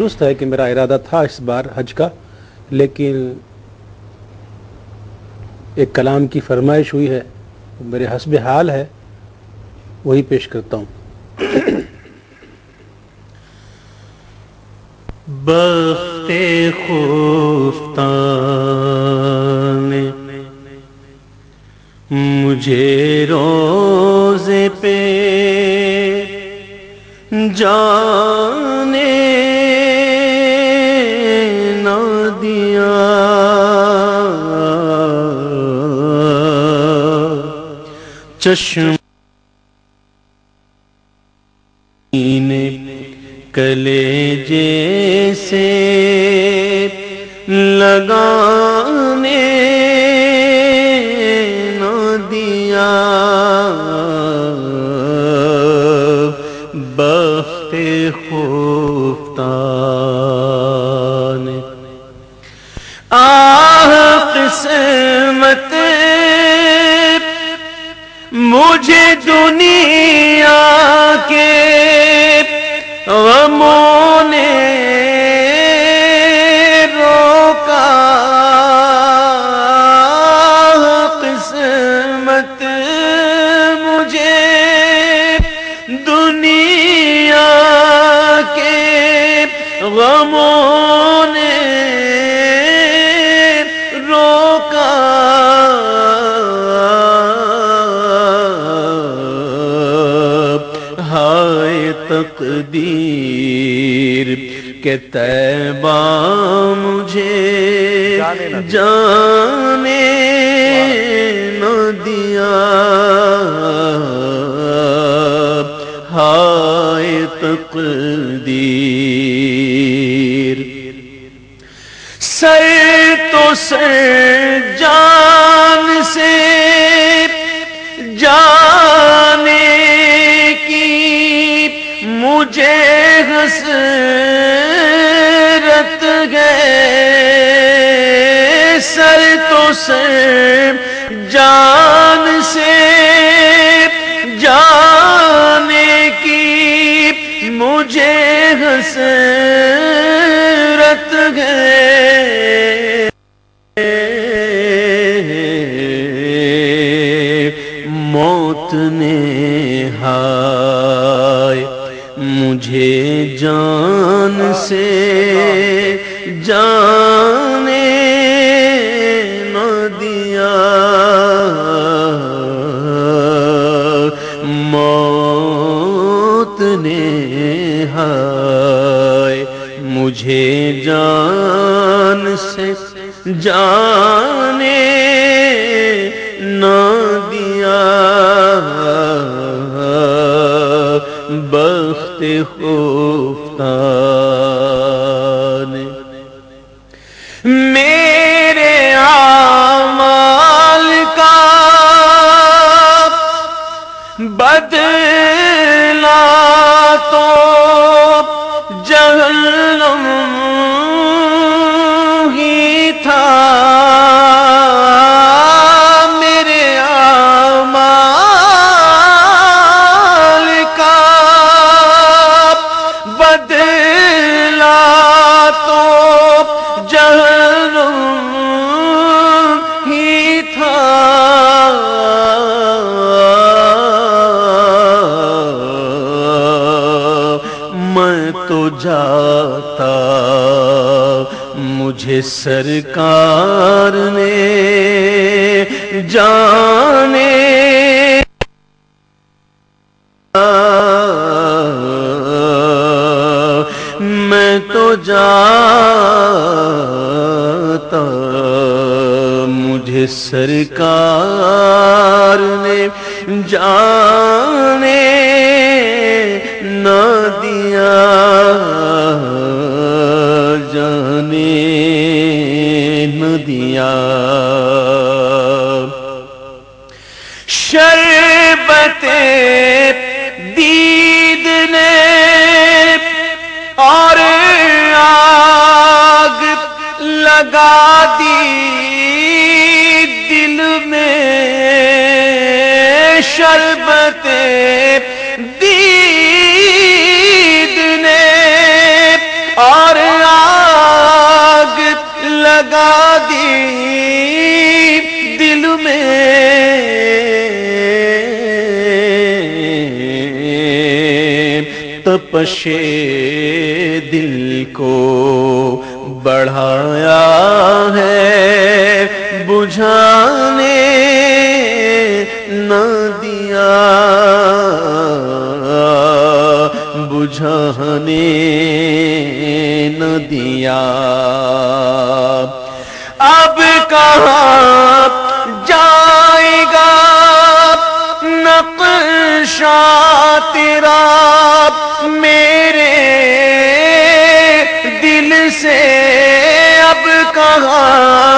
درست ہے کہ میرا ارادہ تھا اس بار حج کا، لیکن ایک کلام کی فرمائش ہوئی ہے، میرے حسب حال ہے، وہی پیش کرتا ہوں۔ بخت خوفتان مجھے روزے پہ جانے چشم کلے جیسے لگانے نہ دیا بخت خوفتان مجھے دنیا کے غموں نے روکا۔ قسمت مجھے دنیا کے غموں نے تقدیر کے تیبہ مجھے جانے نہ دیا۔ ہائے تقدیر۔ سر تو سر جان سے مجھے حسرت گئے سر تو سر، جان سے جانے کی مجھے حسرت گئے موت نے ہائے۔ مجھے جان سے جانے نہ دیا۔ موت نے ہائے مجھے جان سے جانے نہ بخت خوفتان میں تو جاتا مجھے سرکار نے جانے میں تو جاتا مجھے سرکار نے جانے نہ دیا جانے نہ دیا۔ شربت دید نے اور آگ لگا دی۔ میں شربت دید نے اور آگ لگا دی دل میں۔ تپشے دل کو بڑھایا ہے بجھا نہ دیا۔ بجھانے نہ دیا۔ اب کہاں جائے گا نقشہ تیرا میرے دل سے؟ اب کہاں